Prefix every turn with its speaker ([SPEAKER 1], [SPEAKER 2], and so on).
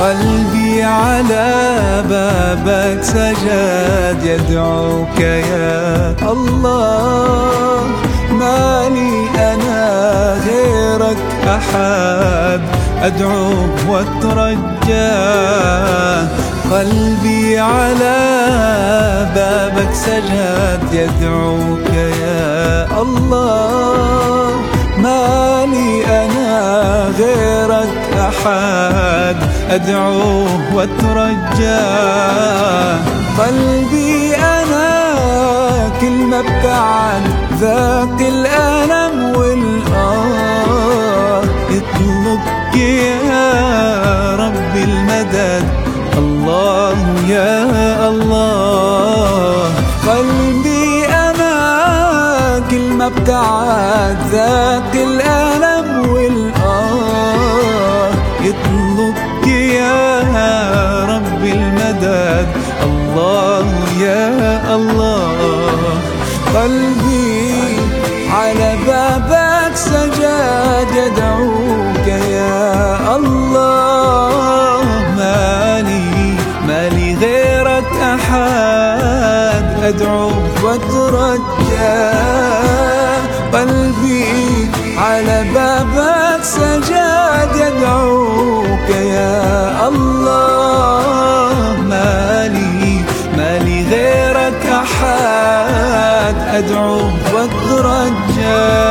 [SPEAKER 1] قلبي على بابك سجد يدعوك يا الله. ما لي أنا غيرك أحد. أدعوه واترجاه قلبي على بابك سجد يدعوك يا الله. أحد أدعوه واترجاه قلبي أنا كل ما ابتعد ذاك الألم والآه. يطلبك يا رب المدد. الله يا الله. قلبي أنا كل ما ابتعد ذاك الألم المدد الله يا الله. قلبي على بابك سجاد. يدعوك يا الله. مالي مالي غيرك أحد. أدعوك وأترجى. قلبي على بابك سجاد. يدعوك يا الله. أحد أدعوك واترجى